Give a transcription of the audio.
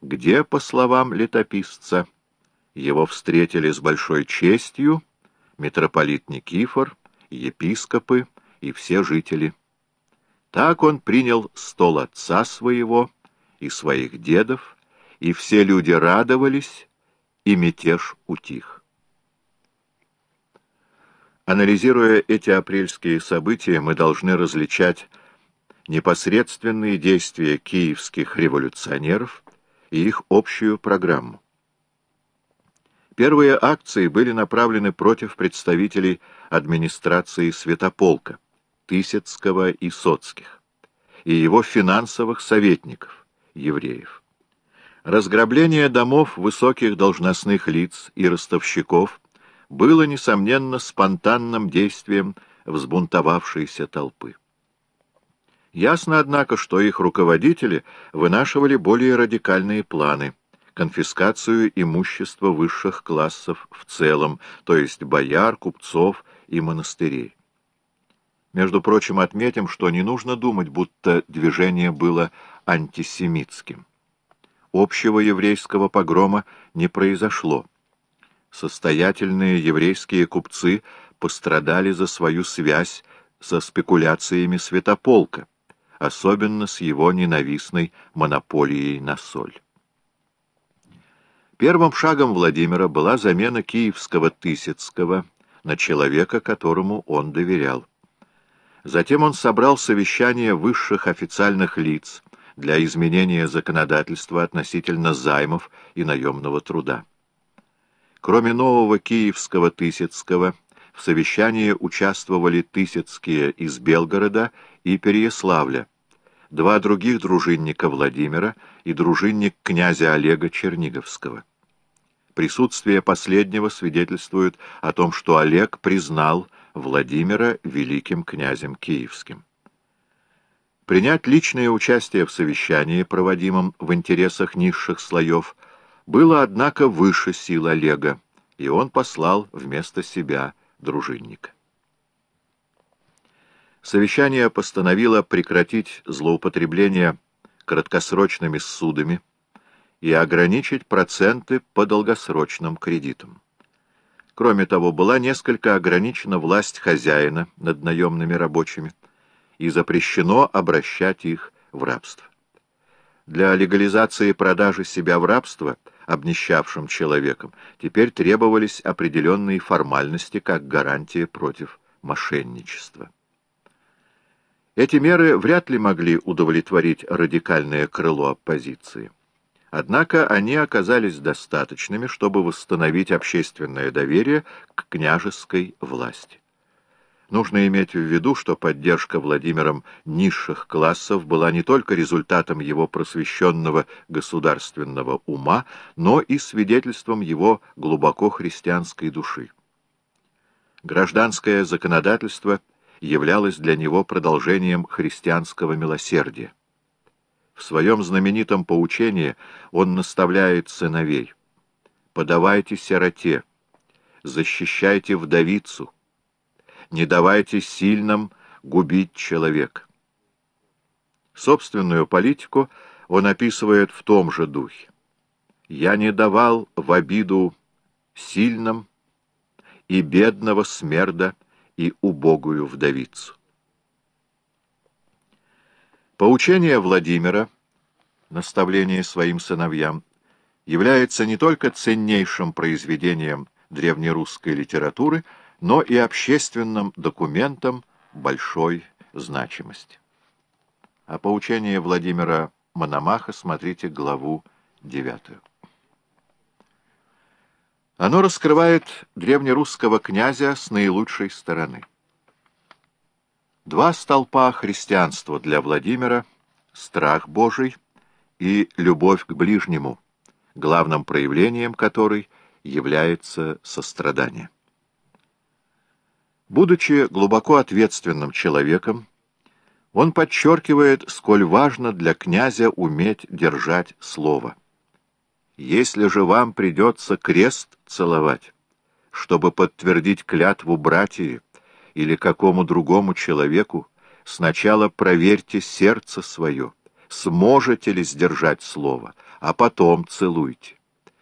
где, по словам летописца, его встретили с большой честью митрополит Никифор, епископы и все жители. Так он принял стол отца своего и своих дедов, и все люди радовались, и мятеж утих. Анализируя эти апрельские события, мы должны различать непосредственные действия киевских революционеров и их общую программу. Первые акции были направлены против представителей администрации Святополка, Тысяцкого и Соцких, и его финансовых советников, евреев. Разграбление домов высоких должностных лиц и ростовщиков было, несомненно, спонтанным действием взбунтовавшейся толпы. Ясно, однако, что их руководители вынашивали более радикальные планы — конфискацию имущества высших классов в целом, то есть бояр, купцов и монастырей. Между прочим, отметим, что не нужно думать, будто движение было антисемитским. Общего еврейского погрома не произошло. Состоятельные еврейские купцы пострадали за свою связь со спекуляциями святополка особенно с его ненавистной монополией на соль. Первым шагом Владимира была замена киевского Тысяцкого на человека, которому он доверял. Затем он собрал совещание высших официальных лиц для изменения законодательства относительно займов и наемного труда. Кроме нового киевского Тысяцкого, в совещании участвовали Тысяцкие из Белгорода и Переяславля, два других дружинника Владимира и дружинник князя Олега Черниговского. Присутствие последнего свидетельствует о том, что Олег признал Владимира великим князем киевским. Принять личное участие в совещании, проводимом в интересах низших слоев, было, однако, выше сил Олега, и он послал вместо себя дружинника. Совещание постановило прекратить злоупотребление краткосрочными ссудами и ограничить проценты по долгосрочным кредитам. Кроме того, была несколько ограничена власть хозяина над наемными рабочими и запрещено обращать их в рабство. Для легализации продажи себя в рабство обнищавшим человеком теперь требовались определенные формальности как гарантия против мошенничества. Эти меры вряд ли могли удовлетворить радикальное крыло оппозиции. Однако они оказались достаточными, чтобы восстановить общественное доверие к княжеской власти. Нужно иметь в виду, что поддержка Владимиром низших классов была не только результатом его просвещенного государственного ума, но и свидетельством его глубоко христианской души. Гражданское законодательство являлось для него продолжением христианского милосердия. В своем знаменитом поучении он наставляет сыновей «Подавайте сироте, защищайте вдовицу, не давайте сильным губить человека. Собственную политику он описывает в том же духе. «Я не давал в обиду сильным и бедного смерда и убогую вдовицу». Поучение Владимира, наставление своим сыновьям, является не только ценнейшим произведением древнерусской литературы, но и общественным документом большой значимости. О поучении Владимира Мономаха смотрите главу 9. Оно раскрывает древнерусского князя с наилучшей стороны. Два столпа христианства для Владимира — страх Божий и любовь к ближнему, главным проявлением которой является сострадание. Будучи глубоко ответственным человеком, он подчеркивает, сколь важно для князя уметь держать слово. Если же вам придется крест целовать, чтобы подтвердить клятву братьи или какому другому человеку, сначала проверьте сердце свое, сможете ли сдержать слово, а потом целуйте.